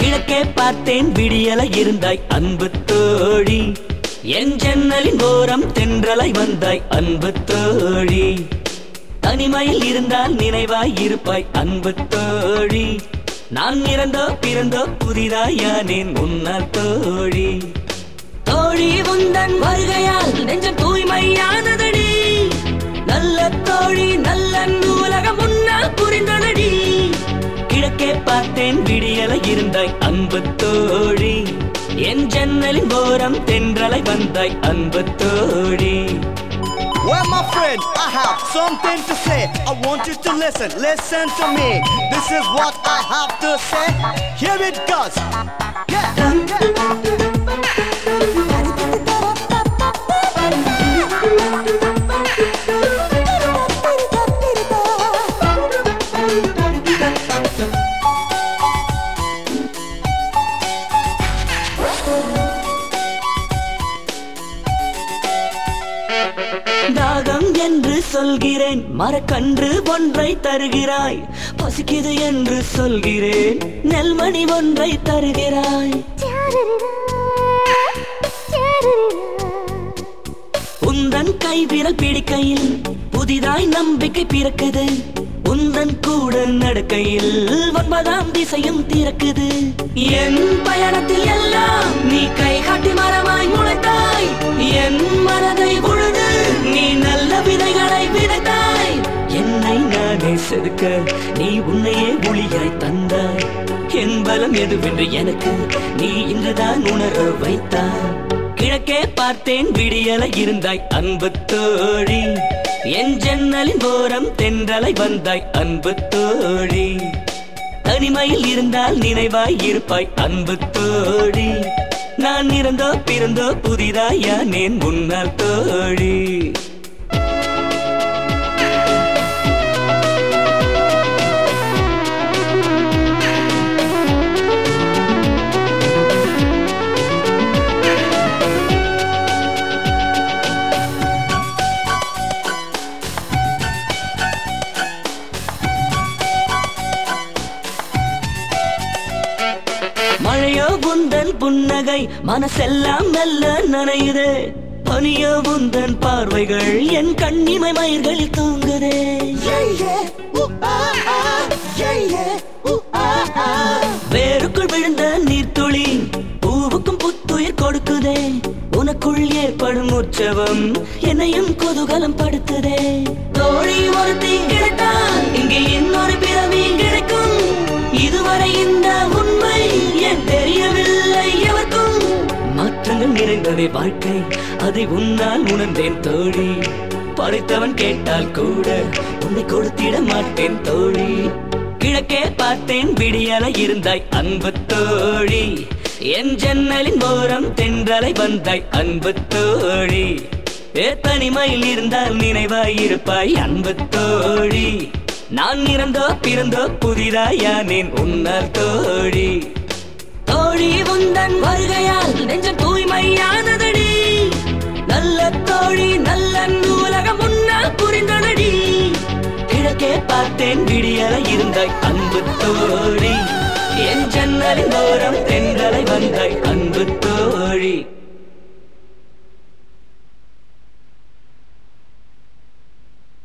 கிழக்கே பார்த்தேன் விடியலை இருந்தாய் அன்பு தோழி என் ஜன்னலின் ஓரம் தென்றலை வந்தாய் அன்பு தோழி தனிமையில் இருந்தால் நினைவாய் இருப்பாய் அன்பு தோழி நான் இறந்தோ பிறந்தோ புதிதாயானேன் உன்ன தோழி தோழி உந்தன் வருகையால் நெஞ்சம் தூய்மையானதடி நல்ல தோழி நல்ல உலகம் முன்னால் புரிந்ததடி கிழக்கே பார்த்தேன் விடியல இருந்தாய் அன்பு தோழி என் ஜன்னலின் ஓரம் தென்றலை வந்தாய் அன்பு தோழி Well, my friend, I have something to say. I want you to listen. Listen to me. This is what I have to say. Here it goes. Yeah. என்று சொல்கிறேன். மரக்கன்று ஒன்றை தருகிறாய். பசிக்குது என்று சொல்கிறேன். நெல்மணி ஒன்றை தருகிறாய். உந்தன் கைவிரல் பிடிக்கையில் புதிதாய் நம்பிக்கை பிறக்குது. உந்தன் கூட நடக்கையில் ஒன்பதாம் திசையும் திறக்குது. என் பயணத்தில் எல்லாம் செதுக்க நீ உன்னையே ஒளியாய் தந்தாய். என் பலம் எதுவென்று எனக்கு நீ இன்றுதான் உணர வைத்தாய். கிழக்கே பார்த்தேன் விடியல இருந்தாய் அன்பு தோழி. என் ஜன்னலின் ஓரம் தென்றலை வந்தாய் அன்பு தோழி. தனிமையில் இருந்தால் நினைவாய் இருப்பாய் அன்பு தோழி. நான் இருந்தோ பிறந்தோ புதிதாயானேன் முன்னால் தோழி. மழையோ உந்தன் புன்னகை மனசெல்லாம் மெல்ல நனையுதே. பனியோ உந்தன் பார்வைகள் என் கண்ணிமை மயிர்களில் தூங்குதே. வேருக்குள் விழுந்த நீர்த்துளி பூவுக்கும் புத்துயிர் கொடுக்குதே. உனக்குள் ஏற்படும் உற்சவம் என்னையும் குதூகலம் படுத்துதே. தோழி ஒருத்தி கிடைத்தால் இங்கே இன்னொரு பிறவி கிடைக்கும். இதுவரை இந்த மாற்றங்கள் நிறைந்ததே வாழ்க்கை. அதை உன்னால் உணர்ந்தேன் தோழி. படைத்தவன் கேட்டால் கூட உன்னை கொடுத்திட மாட்டேன் தோழி. கிழக்கே பார்த்தேன் விடியல இருந்தாய் அன்பு தோழி. என் ஜன்னலின் ஓரம் தென்றலை வந்தாய் அன்பு தோழி. ஏ தனிமையில் இருந்தால் நினைவாய் இருப்பாய் அன்பு தோழி. நான் இறந்தோ பிறந்தோ புதிதாயானேன் உன்னால் தோழி. கிழக்கே பார்த்தேன் விடியலை இருந்தாய் அன்பு தோழி. என் ஜன்னலின் ஓரம் தென்றலை வந்தாய்